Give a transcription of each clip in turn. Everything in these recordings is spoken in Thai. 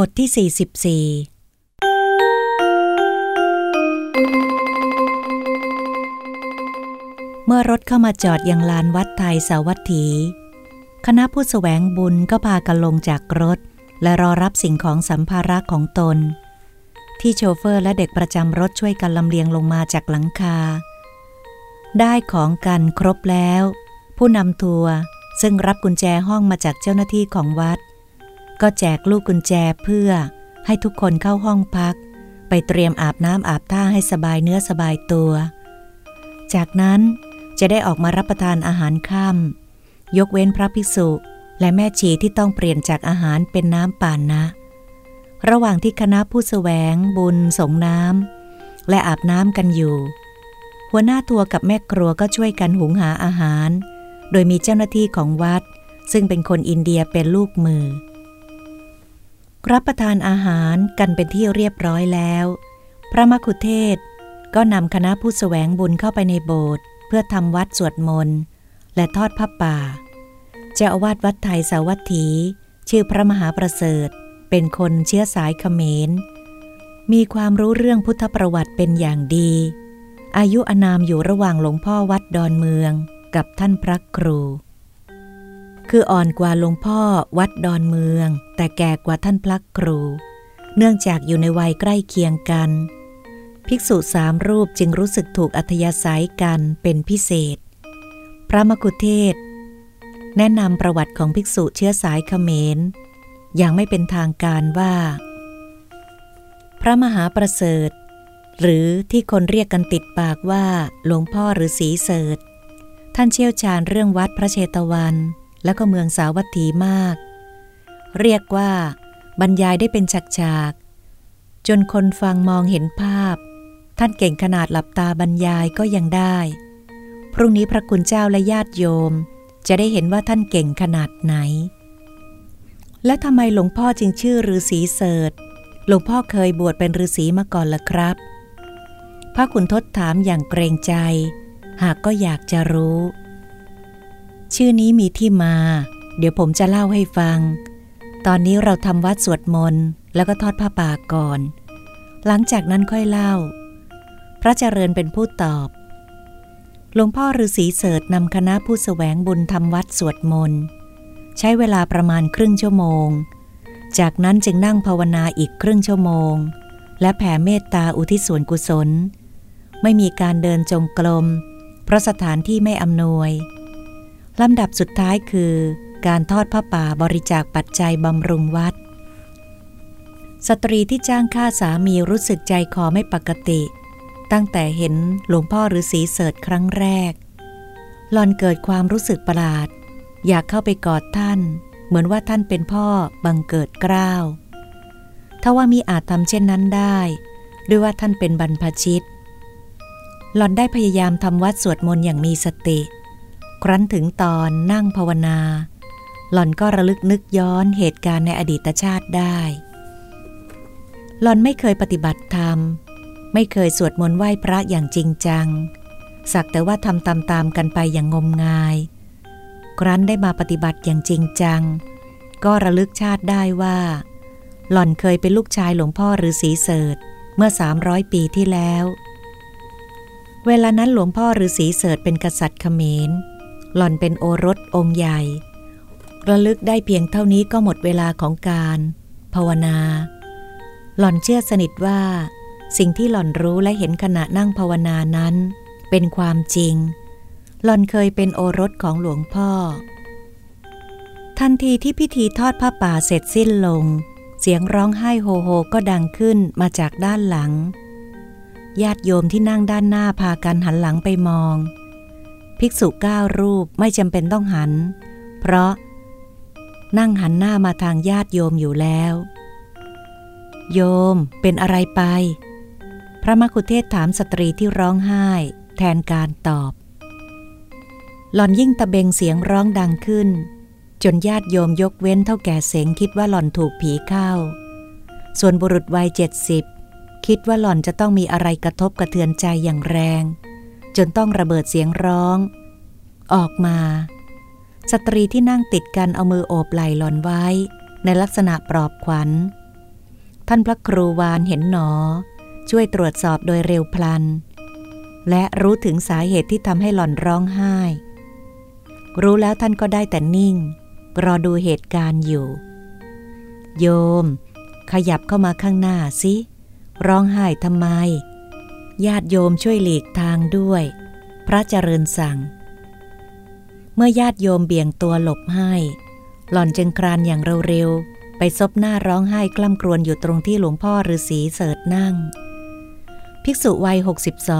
บทที่ 44 เมื่อรถเข้ามาจอดยังลานวัดไทยสาวัตถี คณะผู้สแสวงบุญก็พากันลงจากรถ และรอรับสิ่งของสัมภาระของตน ที่โชเฟอร์และเด็กประจำรถช่วยกันลำเลียงลงมาจากหลังคา ได้ของกันครบแล้ว ผู้นำทัวร์ซึ่งรับกุญแจห้องมาจากเจ้าหน้าที่ของวัด ก็แจกลูกกุญแจเพื่อให้ทุกคนเข้าห้องพัก ไปเตรียมอาบน้ำอาบท่าให้สบายเนื้อสบายตัว จากนั้นจะได้ออกมารับประทานอาหารค่ำยกเว้นพระภิกษุและแม่ชีที่ต้องเปลี่ยนจากอาหารเป็นน้ำป่านนะ ระหว่างที่คณะผู้สแสวงบุญสงน้ำและอาบน้ำกันอยู่ หัวหน้าทัวร์กับแม่ครัวก็ช่วยกันหุงหาอาหาร โดยมีเจ้าหน้าที่ของวัด ซึ่งเป็นคนอินเดียเป็นลูกมือ รับประทานอาหารกันเป็นที่เรียบร้อยแล้ว พระมคุเทศก็นำคณะผู้สแสวงบุญเข้าไปในโบสถ์เพื่อทำวัดสวดมนต์และทอดผ้าป่า เจ้าอาวาสวัดไทยสาวัตถี ชื่อพระมหาประเสริฐ เป็นคนเชื้อสายเขมร มีความรู้เรื่องพุทธประวัติเป็นอย่างดี อายุอนามอยู่ระหว่างหลวงพ่อวัดดอนเมืองกับท่านพระครู คืออ่อนกว่าหลวงพ่อวัดดอนเมือง แต่แก่กว่าท่านพระครู เนื่องจากอยู่ในวัยใกล้เคียงกัน ภิกษุสามรูปจึงรู้สึกถูกอัธยาศัยกันเป็นพิเศษ พระมกุเทศ แนะนำประวัติของภิกษุเชื้อสายเขมร อย่างไม่เป็นทางการว่า พระมหาประเสริฐ หรือที่คนเรียกกันติดปากว่าหลวงพ่อหรือสีเสดท่านเชี่ยวชาญเรื่องวัดพระเชตวัน และก็เมืองสาวัตถีมาก เรียกว่า บรรยายได้เป็นฉากๆ จนคนฟังมองเห็นภาพ ท่านเก่งขนาดหลับตาบรรยายก็ยังได้ พรุ่งนี้พระคุณเจ้าและญาติโยม จะได้เห็นว่าท่านเก่งขนาดไหน และทำไมหลวงพ่อจึงชื่อฤาษีเสดหลวงพ่อเคยบวชเป็นฤาษีมาก่อนละครับ พระคุณทศถามอย่างเกรงใจ หากก็อยากจะรู้ ชื่อนี้มีที่มา เดี๋ยวผมจะเล่าให้ฟัง ตอนนี้เราทำวัดสวดมนต์แล้วก็ทอดผ้าป่าก่อน หลังจากนั้นค่อยเล่า พระเจริญเป็นผู้ตอบ หลวงพ่อฤาษีเสดนำคณะผู้สแสวงบุญทำวัดสวดมนต์ใช้เวลาประมาณครึ่งชั่วโมง จากนั้นจึงนั่งภาวนาอีกครึ่งชั่วโมง และแผ่เมตตาอุทิศส่วนกุศล ไม่มีการเดินจงกรมเพราะสถานที่ไม่อำนวย ลำดับสุดท้ายคือ การทอดผ้าป่าบริจาคปัจจัยบำรุงวัด สตรีที่จ้างฆ่าสามีรู้สึกใจคอไม่ปกติ ตั้งแต่เห็นหลวงพ่อฤาษีเสดครั้งแรก หลอนเกิดความรู้สึกประหลาด อยากเข้าไปกอดท่าน เหมือนว่าท่านเป็นพ่อบังเกิดกล้าวถ้าว่ามีอาจทำเช่นนั้นได้ ด้วยว่าท่านเป็นบรรพชิต หลอนได้พยายามทำวัดสวดมนต์อย่างมีสติ ครั้นถึงตอนนั่งภาวนา หล่อนก็ระลึกนึกย้อนเหตุการณ์ในอดีตชาติได้ หล่อนไม่เคยปฏิบัติธรรม ไม่เคยสวดมนต์ไหว้พระอย่างจริงจัง สักแต่ว่าทำตามๆกันไปอย่างงมงาย ครั้นได้มาปฏิบัติอย่างจริงจัง ก็ระลึกชาติได้ว่า หล่อนเคยเป็นลูกชายหลวงพ่อฤาษีเสดเมื่อ 300 ปีที่แล้วเวลานั้นหลวงพ่อฤาษีเสดเป็นกษัตริย์เขมร หล่อนเป็นโอรสองค์ใหญ่ ระลึกได้เพียงเท่านี้ก็หมดเวลาของการ ภาวนา หล่อนเชื่อสนิทว่า สิ่งที่หล่อนรู้และเห็นขณะนั่งภาวนานั้น เป็นความจริง หล่อนเคยเป็นโอรสของหลวงพ่อ ทันทีที่พิธีทอดผ้าป่าเสร็จสิ้นลง เสียงร้องไห้โฮโฮก็ดังขึ้นมาจากด้านหลังญาติโยมที่นั่งด้านหน้าพากันหันหลังไปมอง ภิกษุเก้ารูปไม่จำเป็นต้องหัน เพราะนั่งหันหน้ามาทางญาติโยมอยู่แล้ว โยมเป็นอะไรไป พระมคุเทศถามสตรีที่ร้องไห้ แทนการตอบ หล่อนยิ่งตะเบงเสียงร้องดังขึ้น จนญาติโยมยกเว้นเท่าแก่เสงคิดว่าหล่อนถูกผีเข้า ส่วนบุรุษวัยเจ็ดสิบคิดว่าหล่อนจะต้องมีอะไรกระทบกระเทือนใจอย่างแรง จนต้องระเบิดเสียงร้อง ออกมา สตรีที่นั่งติดกันเอามือโอบไหล่หลอนไว้ ในลักษณะปลอบขวัญ ท่านพระครูวานเห็นหนอ ช่วยตรวจสอบโดยเร็วพลัน และรู้ถึงสาเหตุที่ทำให้หล่อนร้องไห้ รู้แล้วท่านก็ได้แต่นิ่ง รอดูเหตุการณ์อยู่ โยม ขยับเข้ามาข้างหน้าสิ ร้องไห้ทำไม ญาติโยมช่วยหลีกทางด้วย พระเจริญสั่ง เมื่อญาติโยมเบี่ยงตัวหลบให้ หล่อนจึงครานอย่างเร็วๆ ไปซบหน้าร้องไห้กล้ำกรวนอยู่ตรงที่หลวงพ่อฤาษีเสดนั่ง ภิกษุวัย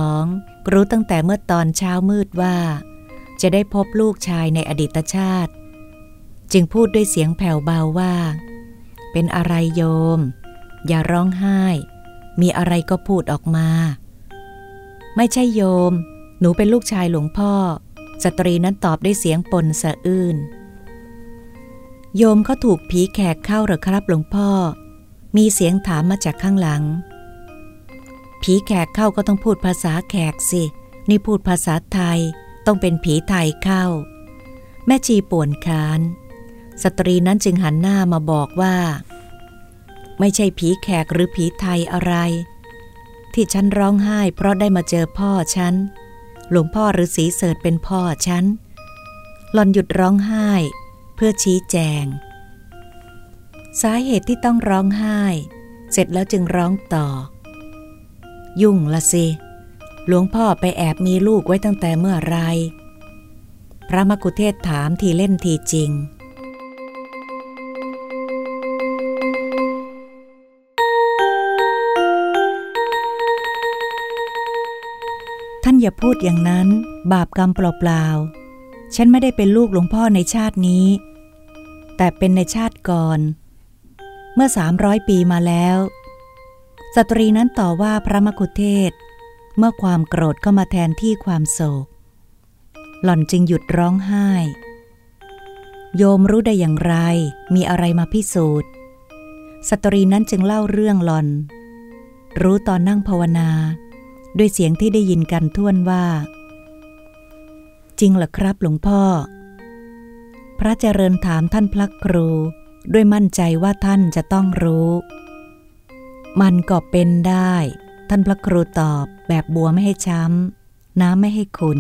62 รู้ตั้งแต่เมื่อตอนเช้ามืดว่า จะได้พบลูกชายในอดีตชาติ จึงพูดด้วยเสียงแผ่วเบาว่า เป็นอะไรโยม อย่าร้องไห้ มีอะไรก็พูดออกมา ไม่ใช่โยม หนูเป็นลูกชายหลวงพ่อ สตรีนั้นตอบด้วยเสียงปนสะอื้น โยมเขาถูกผีแขกเข้าหรือครับหลวงพ่อ มีเสียงถามมาจากข้างหลัง ผีแขกเข้าก็ต้องพูดภาษาแขกสิ นี่พูดภาษาไทย ต้องเป็นผีไทยเข้า แม่ชีป่วนคาน สตรีนั้นจึงหันหน้ามาบอกว่า ไม่ใช่ผีแขกหรือผีไทยอะไร ที่ฉันร้องไห้เพราะได้มาเจอพ่อฉัน หลวงพ่อหรือสีเสดเป็นพ่อฉัน หลอนหยุดร้องไห้ เพื่อชี้แจง สาเหตุที่ต้องร้องไห้ เสร็จแล้วจึงร้องต่อ ยุ่งละสิ หลวงพ่อไปแอบมีลูกไว้ตั้งแต่เมื่อไร พระมกุเทศถามทีเล่นทีจริง พูดอย่างนั้น บาปกรรมเปล่าๆ ฉันไม่ได้เป็นลูกหลวงพ่อในชาตินี้ แต่เป็นในชาติก่อน เมื่อสามร้อยปีมาแล้ว สตรีนั้นต่อว่าพระมกุเทศ เมื่อความโกรธเข้ามาแทนที่ความโศก หล่อนจึงหยุดร้องไห้ โยมรู้ได้อย่างไร มีอะไรมาพิสูจน์ สตรีนั้นจึงเล่าเรื่องหล่อน รู้ตอนนั่งภาวนา ด้วยเสียงที่ได้ยินกันท่วนว่า จริงหรอครับหลวงพ่อ พระเจริญถามท่านพระครู ด้วยมั่นใจว่าท่านจะต้องรู้ มันก็เป็นได้ ท่านพระครูตอบแบบบัวไม่ให้ช้ำ น้ำไม่ให้คุณ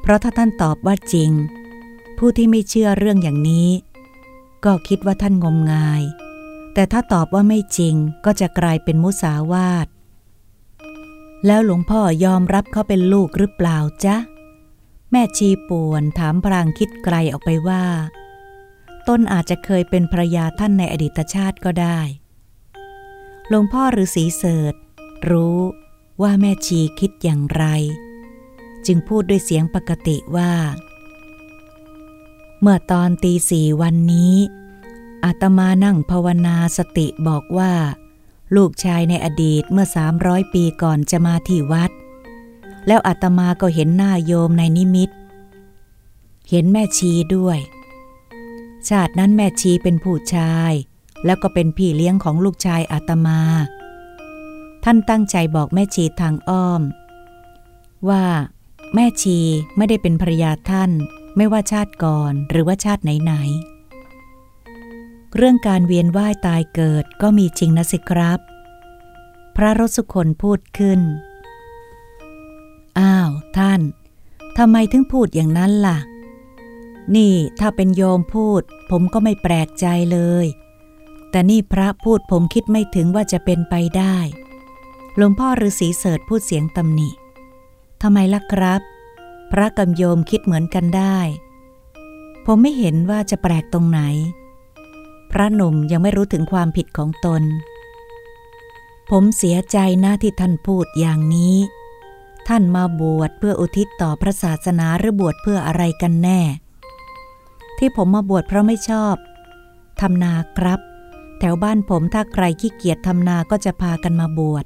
เพราะถ้าท่านตอบว่าจริง ผู้ที่ไม่เชื่อเรื่องอย่างนี้ ก็คิดว่าท่านงมงาย แต่ถ้าตอบว่าไม่จริงก็จะกลายเป็นมุสาวาท แล้วหลวงพ่อยอมรับเขาเป็นลูกหรือเปล่าจ๊ะ แม่ชีป่วนถามพรางคิดไกลออกไปว่า ต้นอาจจะเคยเป็นภรยาท่านในอดีตชาติก็ได้ หลวงพ่อฤาษีเสดรู้ว่าแม่ชีคิดอย่างไร จึงพูดด้วยเสียงปกติว่า เมื่อตอนตีสี่วันนี้อาตมานั่งภาวนาสติบอกว่า ลูกชายในอดีตเมื่อสามร้อยปีก่อนจะมาที่วัด แล้วอาตมาก็เห็นหน้าโยมในนิมิต เห็นแม่ชีด้วย ชาตินั้นแม่ชีเป็นผู้ชาย แล้วก็เป็นพี่เลี้ยงของลูกชายอาตมา ท่านตั้งใจบอกแม่ชีทางอ้อม ว่า แม่ชีไม่ได้เป็นภรรยาท่าน ไม่ว่าชาติก่อนหรือว่าชาติไหนๆ เรื่องการเวียนว่ายตายเกิดก็มีจริงนะสิครับ พระรสุคนพูดขึ้น อ้าว ท่านทำไมถึงพูดอย่างนั้นล่ะ นี่ถ้าเป็นโยมพูด ผมก็ไม่แปลกใจเลย แต่นี่พระพูดผมคิดไม่ถึงว่าจะเป็นไปได้หลวงพ่อฤาษีเสดพูดเสียงตำหนิทำไมล่ะครับ พระกับโยมคิดเหมือนกันได้ ผมไม่เห็นว่าจะแปลกตรงไหน พระหนุ่มยังไม่รู้ถึงความผิดของตน ผมเสียใจนะที่ท่านพูดอย่างนี้ ท่านมาบวชเพื่ออุทิศต่อพระศาสนาหรือบวชเพื่ออะไรกันแน่ ที่ผมมาบวชเพราะไม่ชอบทำนาครับ แถวบ้านผมถ้าใครขี้เกียจทำนาก็จะพากันมาบวช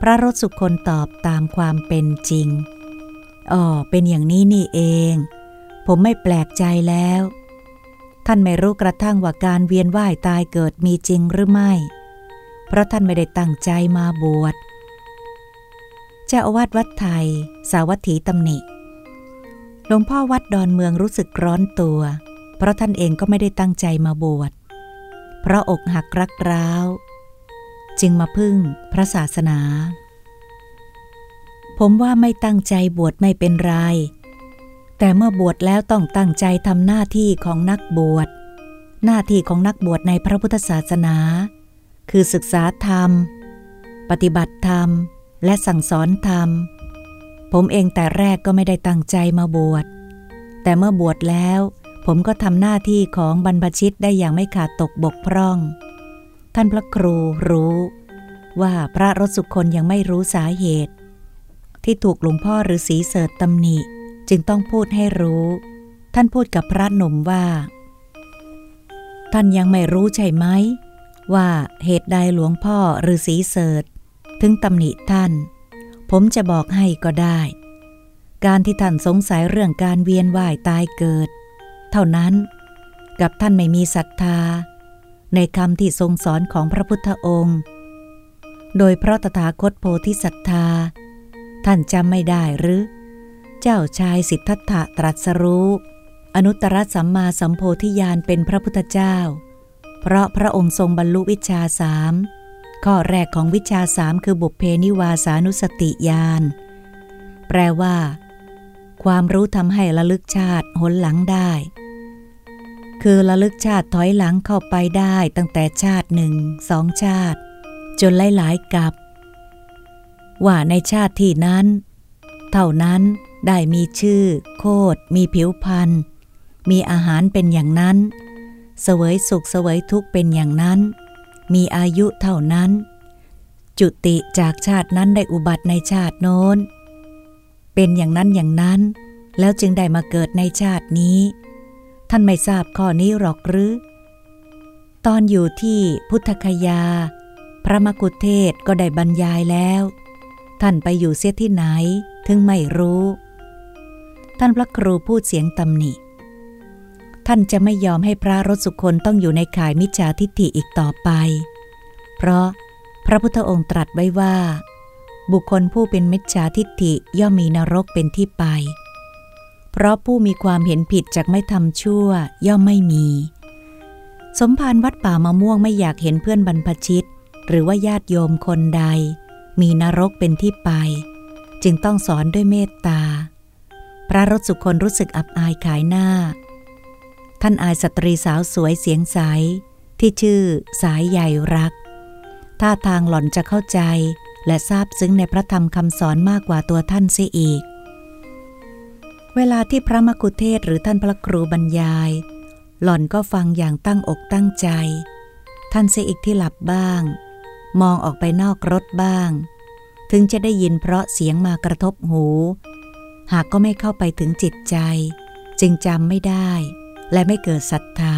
พระรสสุคนตอบตามความเป็นจริงอ๋อเป็นอย่างนี้นี่เอง ผมไม่แปลกใจแล้ว ท่านไม่รู้กระทั่งว่าการเวียนว่ายตายเกิดมีจริงหรือไม่ เพราะท่านไม่ได้ตั้งใจมาบวชเจ้าอาวาสวัดไทย สาวัตถีตำหนิหลวงพ่อวัดดอนเมืองรู้สึกร้อนตัว เพราะท่านเองก็ไม่ได้ตั้งใจมาบวชเพราะอกหักรักร้าว จึงมาพึ่งพระศาสนา ผมว่าไม่ตั้งใจบวชไม่เป็นไร แต่เมื่อบวชแล้วต้องตั้งใจทำหน้าที่ของนักบวช หน้าที่ของนักบวชในพระพุทธศาสนา คือศึกษาธรรม ปฏิบัติธรรม และสั่งสอนธรรม ผมเองแต่แรกก็ไม่ได้ตั้งใจมาบวช แต่เมื่อบวชแล้ว ผมก็ทำหน้าที่ของบรรพชิตได้อย่างไม่ขาดตกบกพร่อง ท่านพระครูรู้ ว่าพระรสุคนยังไม่รู้สาเหตุ ที่ถูกหลวงพ่อหรือสีเสดตำหนิ จึงต้องพูดให้รู้ ท่านพูดกับพระหนุ่มว่า ท่านยังไม่รู้ใช่ไหม ว่าเหตุใดหลวงพ่อหรือสีเสดถึงตำหนิท่าน ผมจะบอกให้ก็ได้ การที่ท่านสงสัยเรื่องการเวียนว่ายตายเกิด เท่านั้น กับท่านไม่มีศรัทธา ในคำที่ทรงสอนของพระพุทธองค์ โดยพระตถาคตโพธิสัตธา ท่านจำไม่ได้หรือ เจ้าชายสิทธัตถะตรัสรู้ อนุตตรสัมมาสัมโพธิญาณเป็นพระพุทธเจ้า เพราะพระองค์ทรงบรรลุวิชาสามข้อแรกของวิชาสามคือบุพเพนิวาสานุสติญาณแปลว่า ความรู้ทำให้ระลึกชาติหนหลังได้ คือระลึกชาติถอยหลังเข้าไปได้ตั้งแต่ชาติหนึ่งสองชาติ จนหลายๆกับ ว่าในชาติที่นั้น เท่านั้น ได้มีชื่อ โคดมีผิวพันธ์มีอาหารเป็นอย่างนั้น เสวยสุขเสวยทุกข์เป็นอย่างนั้น มีอายุเท่านั้น จุติจากชาตินั้นได้อุบัติในชาติโน้น เป็นอย่างนั้นอย่างนั้น แล้วจึงได้มาเกิดในชาตินี้ ท่านไม่ทราบข้อนี้หรอกหรือ ตอนอยู่ที่พุทธคยา พระมกุเทศก็ได้บรรยายแล้ว ท่านไปอยู่เสียที่ไหนถึงไม่รู้ ท่านพระครูพูดเสียงตำหนิ ท่านจะไม่ยอมให้พระรสสุคนต้องอยู่ในข่ายมิจฉาทิฏฐิอีกต่อไป เพราะพระพุทธองค์ตรัสไว้ว่า บุคคลผู้เป็นมิจฉาทิฏฐิย่อมมีนรกเป็นที่ไป เพราะผู้มีความเห็นผิดจากไม่ทำชั่วย่อมไม่มี สมภารวัดป่ามะม่วงไม่อยากเห็นเพื่อนบรรพชิต หรือว่าญาติโยมคนใด มีนรกเป็นที่ไป จึงต้องสอนด้วยเมตตา พระรถสุคนรู้สึกอับอายขายหน้า ท่านอายสตรีสาวสวยเสียงใส ที่ชื่อสายใหญ่รัก ท่าทางหล่อนจะเข้าใจและทราบซึ้งในพระธรรมคำสอนมากกว่าตัวท่านเสียอีก เวลาที่พระมกุเทศหรือท่านพระครูบรรยาย หล่อนก็ฟังอย่างตั้งอกตั้งใจ ท่านเสียอีกที่หลับบ้าง มองออกไปนอกรถบ้าง ถึงจะได้ยินเพราะเสียงมากระทบหู หากก็ไม่เข้าไปถึงจิตใจ จึงจำไม่ได้ และไม่เกิดศรัทธา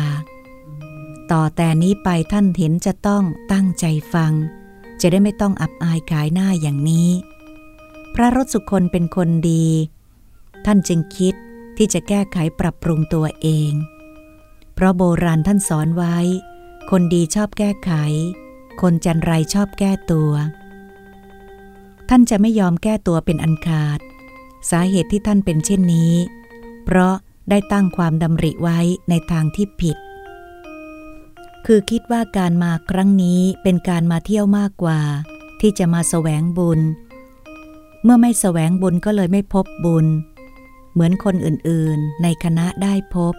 ต่อแต่นี้ไปท่านเห็นจะต้องตั้งใจฟัง จะได้ไม่ต้องอับอายขายหน้าอย่างนี้ พระรถสุคนเป็นคนดี ท่านจึงคิดที่จะแก้ไขปรับปรุงตัวเอง เพราะโบราณท่านสอนไว้ คนดีชอบแก้ไข คนจันไรชอบแก้ตัว ท่านจะไม่ยอมแก้ตัวเป็นอันขาด สาเหตุที่ท่านเป็นเช่นนี้ เพราะได้ตั้งความดำริไว้ในทางที่ผิด คือคิดว่าการมาครั้งนี้เป็นการมาเที่ยวมากกว่า ที่จะมาแสวงบุญ เมื่อไม่แสวงบุญก็เลยไม่พบบุญ เหมือนคนอื่นๆในคณะได้พบ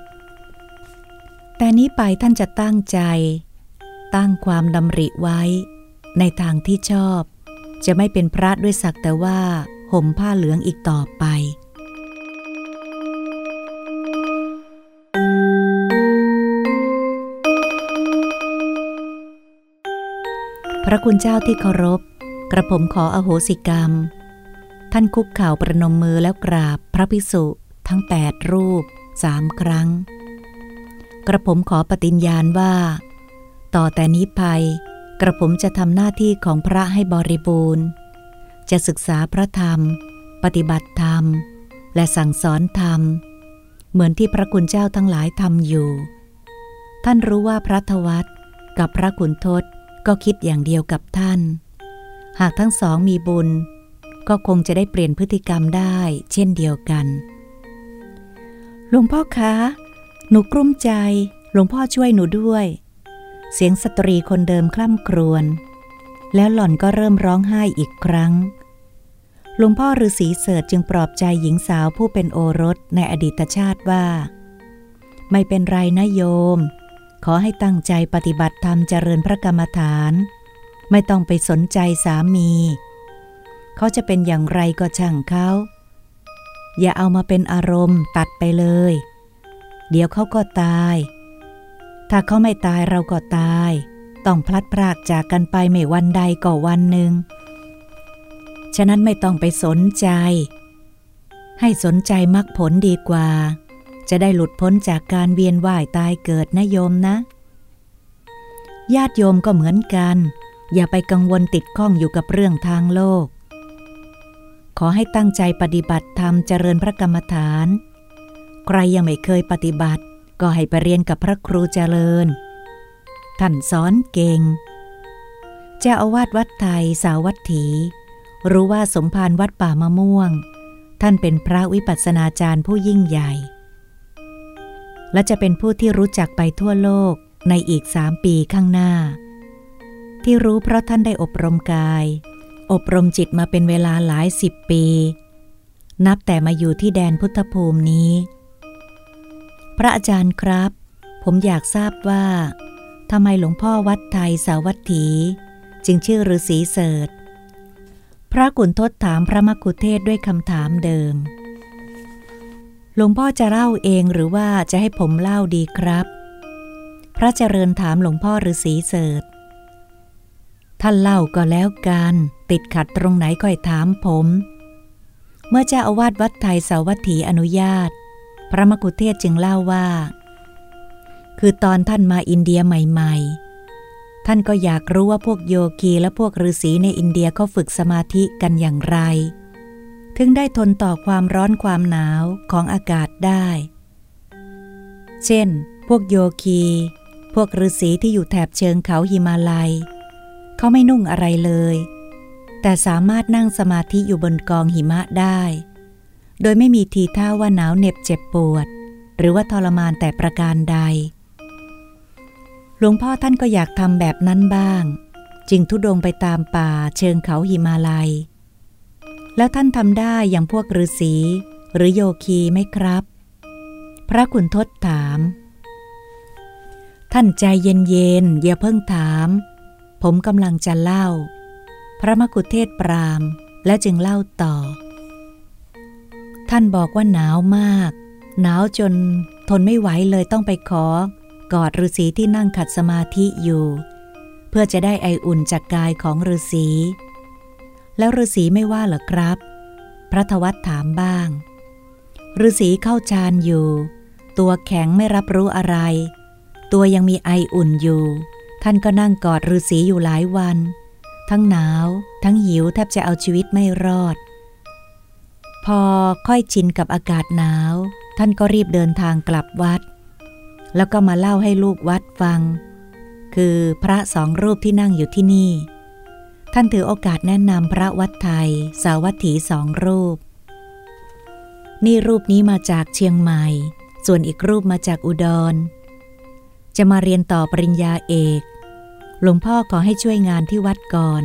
แต่นี้ไปท่านจะตั้งใจ ตั้งความดำริไว้ ในทางที่ชอบ จะไม่เป็นพระด้วยสักแต่ว่า ห่มผ้าเหลืองอีกต่อไป พระคุณเจ้าที่เคารพ กระผมขออโหสิกรรม ท่านคุกเข่าประนมมือแล้วกราบพระภิกษุทั้งแปดรูปสามครั้ง กระผมขอปฏิญญาณว่า ต่อแต่นี้ไป กระผมจะทำหน้าที่ของพระให้บริบูรณ์ จะศึกษาพระธรรม ปฏิบัติธรรม และสั่งสอนธรรม เหมือนที่พระคุณเจ้าทั้งหลายทำอยู่ ท่านรู้ว่าพระทวัตกับพระขุนทศก็คิดอย่างเดียวกับท่าน หากทั้งสองมีบุญ ก็คงจะได้เปลี่ยนพฤติกรรมได้เช่นเดียวกันหลวงพ่อคะ หนูกลุ้มใจ หลวงพ่อช่วยหนูด้วย เสียงสตรีคนเดิมคล่ำครวญ แล้วหล่อนก็เริ่มร้องไห้อีกครั้ง หลวงพ่อฤาษีเสิร์ชจึงปลอบใจหญิงสาวผู้เป็นโอรสในอดีตชาติว่า ไม่เป็นไรนะโยม ขอให้ตั้งใจปฏิบัติธรรมเจริญพระกรรมฐาน ไม่ต้องไปสนใจสามี เขาจะเป็นอย่างไรก็ช่างเขา อย่าเอามาเป็นอารมณ์ตัดไปเลย เดี๋ยวเขาก็ตาย ถ้าเขาไม่ตายเราก็ตาย ต้องพลัดพรากจากกันไปไม่วันใดก็วันหนึ่ง ฉะนั้นไม่ต้องไปสนใจ ให้สนใจมรรคผลดีกว่า จะได้หลุดพ้นจากการเวียนว่ายตายเกิดนะโยมนะ ญาติโยมก็เหมือนกัน อย่าไปกังวลติดข้องอยู่กับเรื่องทางโลก ขอให้ตั้งใจปฏิบัติธรรมเจริญพระกรรมฐาน ใครยังไม่เคยปฏิบัติ ก็ให้ไปเรียนกับพระครูเจริญ ท่านสอนเก่งเจ้าอาวาสวัดไทยสาวัตถี รู้ว่าสมภารวัดป่ามะม่วง ท่านเป็นพระวิปัสสนาจารย์ผู้ยิ่งใหญ่ และจะเป็นผู้ที่รู้จักไปทั่วโลกในอีกสามปีข้างหน้า ที่รู้เพราะท่านได้อบรมกาย อบรมจิตมาเป็นเวลาหลายสิบปี นับแต่มาอยู่ที่แดนพุทธภูมินี้ พระอาจารย์ครับ ผมอยากทราบว่า ทำไมหลวงพ่อวัดไทยสาวัตถี จึงชื่อฤาษีเสดพระกุณทศถามพระมกุเทศด้วยคำถามเดิม หลวงพ่อจะเล่าเองหรือว่าจะให้ผมเล่าดีครับ พระเจริญถามหลวงพ่อฤาษีเสดท่านเล่าก็แล้วกัน ติดขัดตรงไหนค่อยถามผม เมื่อเจ้าอาวาสวัดไทยสาวัตถีอนุญาต พระมกุเทศจึงเล่าว่า คือตอนท่านมาอินเดียใหม่ ๆ ท่านก็อยากรู้ว่าพวกโยคีและพวกฤาษีในอินเดียเขาฝึกสมาธิกันอย่างไร ถึงได้ทนต่อความร้อนความหนาวของอากาศได้ เช่น พวกโยคี พวกฤาษีที่อยู่แถบเชิงเขาหิมาลัย เขาไม่นุ่งอะไรเลย แต่สามารถนั่งสมาธิอยู่บนกองหิมะได้ โดยไม่มีทีท่าว่าหนาวเหน็บเจ็บปวด หรือว่าทรมานแต่ประการใด หลวงพ่อท่านก็อยากทำแบบนั้นบ้าง จึงทุดงไปตามป่าเชิงเขาหิมาลัย แล้วท่านทำได้อย่างพวกฤาษีหรือโยคีไหมครับ พระขุนทศถาม ท่านใจเย็นๆอย่าเพิ่งถาม ผมกำลังจะเล่า พระมกุเทศปรามและจึงเล่าต่อ ท่านบอกว่าหนาวมาก หนาวจนทนไม่ไหวเลยต้องไปขอ กอดฤาษีที่นั่งขัดสมาธิอยู่ เพื่อจะได้ไออุ่นจากกายของฤาษี แล้วฤาษีไม่ว่าเหรอครับ พระทวัตถามบ้างฤาษีเข้าฌานอยู่ ตัวแข็งไม่รับรู้อะไร ตัวยังมีไออุ่นอยู่ ท่านก็นั่งกอดฤาษีอยู่หลายวัน ทั้งหนาว ทั้งหิวแทบจะเอาชีวิตไม่รอด พอค่อยชินกับอากาศหนาว ท่านก็รีบเดินทางกลับวัด แล้วก็มาเล่าให้ลูกวัดฟัง คือพระสองรูปที่นั่งอยู่ที่นี่ ท่านถือโอกาสแนะนำพระวัดไทย สาวัตถีสองรูป นี่รูปนี้มาจากเชียงใหม่ ส่วนอีกรูปมาจากอุดร จะมาเรียนต่อปริญญาเอก หลวงพ่อขอให้ช่วยงานที่วัดก่อน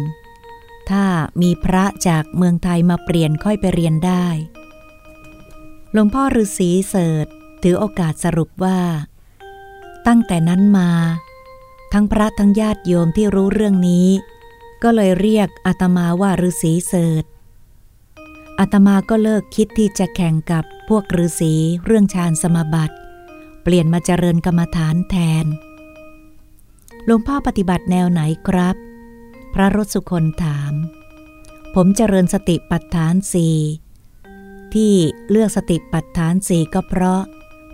ถ้ามีพระจากเมืองไทยมาเปลี่ยนค่อยไปเรียนได้ หลวงพ่อฤาษีเสิร์ตถือโอกาสสรุปว่า ตั้งแต่นั้นมา ทั้งพระทั้งญาติโยมที่รู้เรื่องนี้ ก็เลยเรียกอาตมาว่าฤาษีเสิร์ตอาตมาก็เลิกคิดที่จะแข่งกับพวกฤาษีเรื่องฌานสมาบัติ เปลี่ยนมาเจริญกรรมฐานแทนหลวงพ่อปฏิบัติแนวไหนครับ พระรสุคนถาม ผมเจริญสติปัฏฐานสี่ที่เลือกสติปัฏฐานสี่ก็เพราะ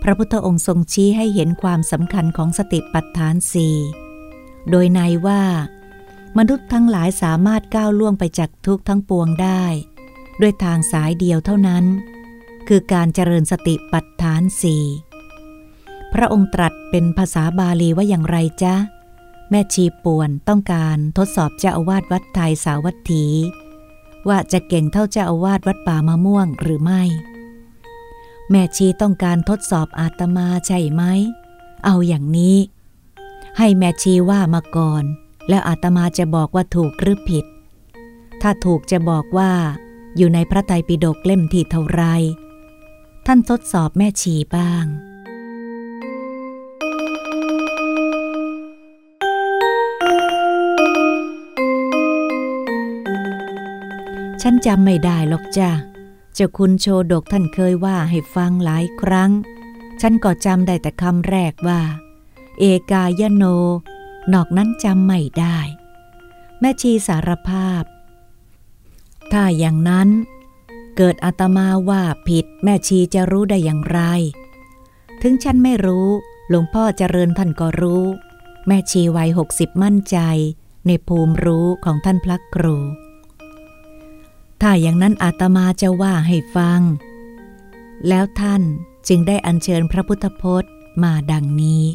พระพุทธองค์ทรงชี้ให้เห็นความสำคัญของสติปัฏฐานสี่โดยในว่า มนุษย์ทั้งหลายสามารถก้าวล่วงไปจากทุกทั้งปวงได้ ด้วยทางสายเดียวเท่านั้น คือการเจริญสติปัฏฐานสี่พระองค์ตรัสเป็นภาษาบาลีว่าอย่างไรจ๊ะ แม่ชีป่วนต้องการทดสอบเจ้าอาวาสวัดไทยสาวัตถี ว่าจะเก่งเท่าเจ้าอาวาสวัดป่ามะม่วงหรือไม่ แม่ชีต้องการทดสอบอาตมาใช่ไหม เอาอย่างนี้ ให้แม่ชีว่ามาก่อน แล้วอาตมาจะบอกว่าถูกหรือผิด ถ้าถูกจะบอกว่า อยู่ในพระไตรปิฎกเล่มที่เท่าไร ท่านทดสอบแม่ชีบ้างฉันจำไม่ได้หรอกจ้ะ เจ้าคุณโชดกท่านเคยว่าให้ฟังหลายครั้ง ฉันก็จำได้แต่คำแรกว่า เอกายโน นอกนั้นจำไม่ได้ แม่ชีสารภาพ ถ้าอย่างนั้น เกิดอาตมาว่าผิดแม่ชีจะรู้ได้อย่างไร ถึงฉันไม่รู้ หลวงพ่อเจริญท่านก็รู้ แม่ชีวัยหกสิบมั่นใจ ในภูมิรู้ของท่านพระครู ถ้าอย่างนั้นอาตมาจะว่าให้ฟัง แล้วท่านจึงได้อัญเชิญพระพุทธพจน์มาดังนี้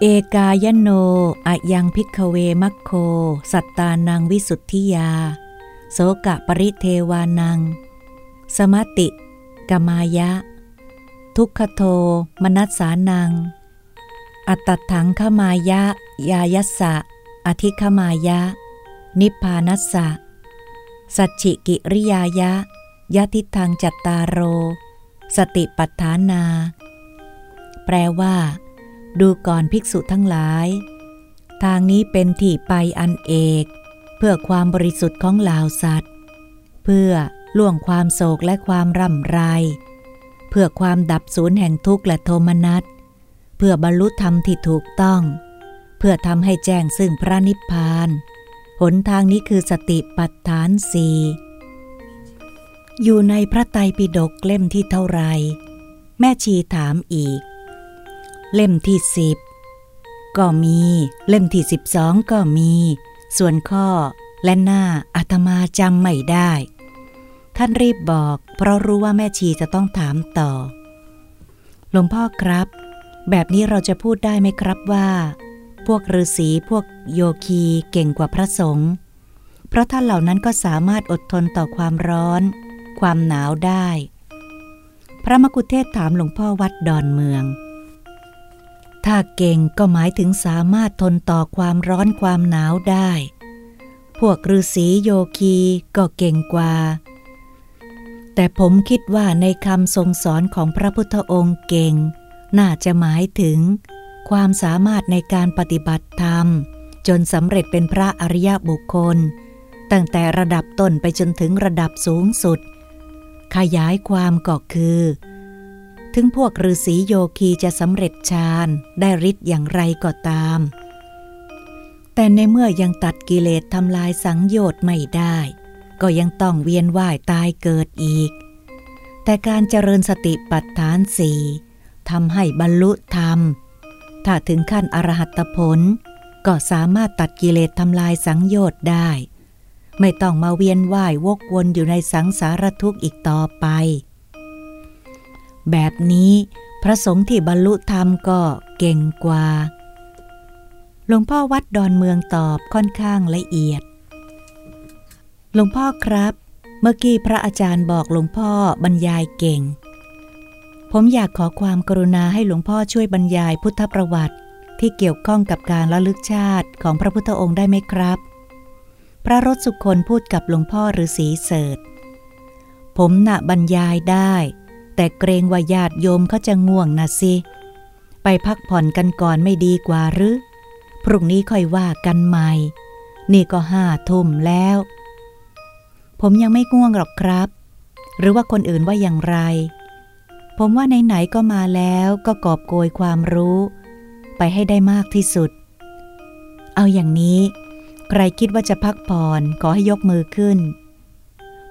เอกายโนอะยังพิกเวมัคโค สัตตานังวิสุทธิยา โสกะปริเทวานัง สมติกมายะ ทุกขโท มนัสสานัง อัตตถังขมายะ ยายัสสะอธิขมายะ นิพพานัสสะ สัจฉิกิริยายะยะทิทางจัตตาโร สติปัฏฐานา แปลว่า ดูก่อนภิกษุทั้งหลาย ทางนี้เป็นที่ไปอันเอก เพื่อความบริสุทธิ์ของลาวสัตว์ เพื่อล่วงความโศกและความร่ำไร เพื่อความดับสูญแห่งทุกข์และโทมนัส เพื่อบรรลุธรรมที่ถูกต้อง เพื่อทำให้แจ้งซึ่งพระนิพพาน หนทางนี้คือสติปัฏฐานสีอยู่ในพระไตรปิฎกเล่มที่เท่าไร แม่ชีถามอีก เล่มที่สิบก็มี เล่มที่สิบสองก็มี ส่วนข้อและหน้าอาตมาจำไม่ได้ ท่านรีบบอก เพราะรู้ว่าแม่ชีจะต้องถามต่อ หลวงพ่อครับ แบบนี้เราจะพูดได้ไหมครับว่า พวกฤาษีพวกโยคีเก่งกว่าพระสงฆ์เพราะท่านเหล่านั้นก็สามารถอดทนต่อความร้อน ความหนาวได้ พระมกุเทศถามหลวงพ่อวัดดอนเมือง ถ้าเก่งก็หมายถึงสามารถทนต่อความร้อนความหนาวได้ พวกฤาษีโยคีก็เก่งกว่า แต่ผมคิดว่าในคำทรงสอนของพระพุทธองค์เก่ง น่าจะหมายถึง ความสามารถในการปฏิบัติธรรม จนสำเร็จเป็นพระอริยบุคคล ตั้งแต่ระดับต้นไปจนถึงระดับสูงสุด ขยายความก็คือ ถึงพวกฤาษีโยคีจะสำเร็จฌานได้ฤทธิ์อย่างไรก็ตาม แต่ในเมื่อยังตัดกิเลสทำลายสังโยชน์ไม่ได้ ก็ยังต้องเวียนว่ายตายเกิดอีก แต่การเจริญสติปัฏฐานสี่ทำให้บรรลุธรรม ถ้าถึงขั้นอรหัตผล ก็สามารถตัดกิเลสทำลายสังโยชน์ได้ ไม่ต้องมาเวียนว่าย วกวนอยู่ในสังสารทุกข์อีกต่อไป แบบนี้พระสงฆ์ที่บรรลุธรรมก็เก่งกว่า หลวงพ่อวัดดอนเมืองตอบค่อนข้างละเอียด หลวงพ่อครับ เมื่อกี้พระอาจารย์บอกหลวงพ่อบรรยายเก่ง ผมอยากขอความกรุณาให้หลวงพ่อช่วยบรรยายพุทธประวัติ ที่เกี่ยวข้องกับการละลึกชาติของพระพุทธองค์ได้ไหมครับ พระรถสุคนพูดกับหลวงพ่อฤาษีเสดผมน่ะบรรยายได้ แต่เกรงว่าญาติโยมเขาจะง่วงนะสิ ไปพักผ่อนกันก่อนไม่ดีกว่าหรือ พรุ่งนี้ค่อยว่ากันใหม่ นี่ก็ห้าทุ่มแล้ว ผมยังไม่ง่วงหรอกครับ หรือว่าคนอื่นว่าอย่างไร ผมว่าไหนๆก็มาแล้วก็กอบโกยความรู้ ไปให้ได้มากที่สุด เอาอย่างนี้ ใครคิดว่าจะพักผ่อนขอให้ยกมือขึ้น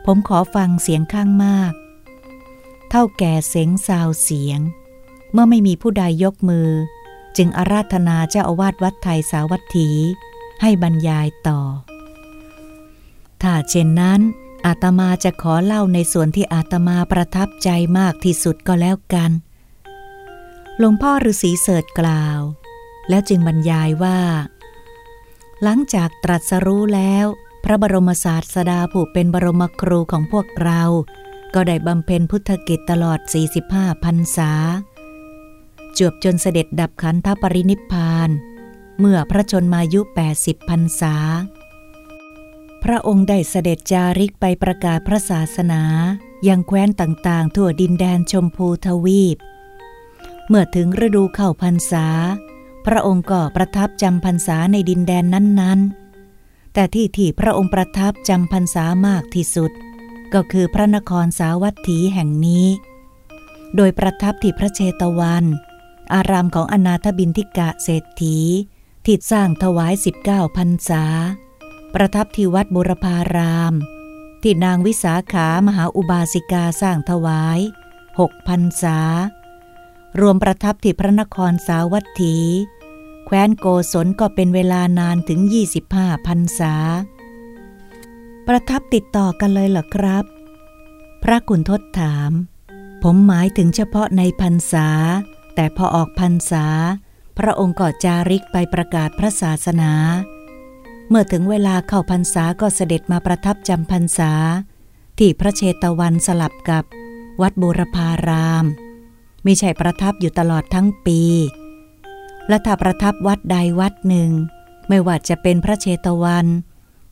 ผมขอฟังเสียงข้างมาก เท่าแก่เสียงซาวเสียง เมื่อไม่มีผู้ใดยกมือ จึงอาราธนาเจ้าอาวาสวัดไทยสาวัตถี ให้บรรยายต่อ ถ้าเช่นนั้น อาตมาจะขอเล่าในส่วนที่อาตมาประทับใจมากที่สุดก็แล้วกัน หลวงพ่อฤาษีเสดกล่าว แล้วจึงบรรยายว่า หลังจากตรัสรู้แล้ว พระบรมศาสดาผู้เป็นบรมครูของพวกเรา ก็ได้บำเพ็ญพุทธกิจตลอด 45พรรษา จวบจนเสด็จดับขันธปรินิพพาน เมื่อพระชนมายุ 80พรรษา พระองค์ได้เสด็จจาริกไปประกาศพระศาสนา ยังแคว้นต่างๆ ทั่วดินแดนชมพูทวีป เมื่อถึงฤดูเข้าพรรษา พระองค์ก็ประทับจำพรรษาในดินแดนนั้นๆ แต่ที่ที่พระองค์ประทับจำพรรษามากที่สุด ก็คือพระนครสาวัตถีแห่งนี้ โดยประทับที่พระเชตวัน อารามของอนาถบินทิกะเศรษฐีที่สร้างถวาย 19พรรษา ประทับที่วัดบุรพาราม ที่นางวิสาขามหาอุบาสิกาสร้างถวาย6พรรษารวมประทับที่พระนครสาวัตถี แคว้นโกศลก็เป็นเวลานานถึง 25พรรษา ประทับติดต่อกันเลยเหรอครับ พระกุณทศถาม ผมหมายถึงเฉพาะในพรรษา แต่พอออกพรรษา พระองค์ก็จาริกไปประกาศพระศาสนา เมื่อถึงเวลาเข้าพรรษาก็เสด็จมาประทับจำพรรษา ที่พระเชตวันสลับกับวัดบูรพารามม่ใช่ประทับอยู่ตลอดทั้งปี และถ้าประทับวัดใดวัดหนึ่ง ไม่ว่าจะเป็นพระเชตวัน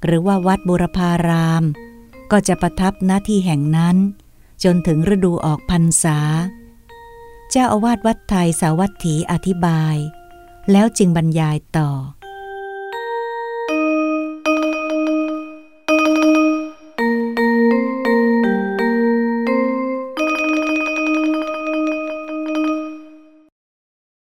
หรือว่าวัดบูรพาราม ก็จะประทับหน้าที่แห่งนั้น จนถึงฤดูออกพรรษา เจ้าอาวาสวัดไทยสาวัตถีอธิบาย แล้วจึงบรรยายต่อ